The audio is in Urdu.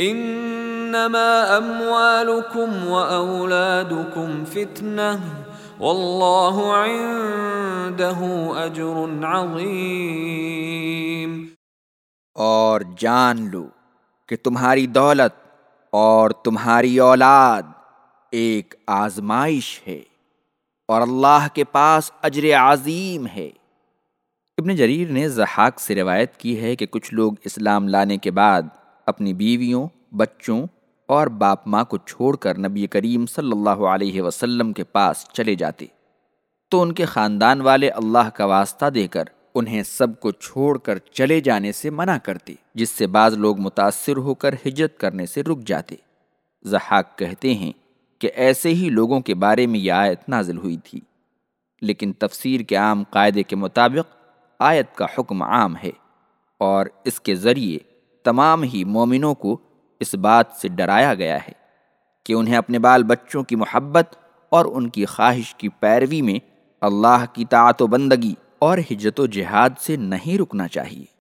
انما اموالکم و اولادکم فتنہ واللہ عنده اجر عظیم اور جان لو کہ تمہاری دولت اور تمہاری اولاد ایک آزمائش ہے اور اللہ کے پاس اجر عظیم ہے۔ ابن جریر نے زحاق سے روایت کی ہے کہ کچھ لوگ اسلام لانے کے بعد اپنی بیویوں، بچوں اور باپ ماں کو چھوڑ کر نبی کریم صلی اللہ علیہ وسلم کے پاس چلے جاتے۔ تو ان کے خاندان والے اللہ کا واسطہ دے کر انہیں سب کو چھوڑ کر چلے جانے سے منع کرتے، جس سے بعض لوگ متاثر ہو کر ہجرت کرنے سے رک جاتے۔ زحاق کہتے ہیں کہ ایسے ہی لوگوں کے بارے میں یہ آیت نازل ہوئی تھی۔ لیکن تفسیر کے عام قاعدے کے مطابق آیت کا حکم عام ہے اور اس کے ذریعے تمام ہی مومنوں کو اس بات سے ڈرایا گیا ہے کہ انہیں اپنے بال بچوں کی محبت اور ان کی خواہش کی پیروی میں اللہ کی طاعت و بندگی اور ہجت و جہاد سے نہیں رکنا چاہیے۔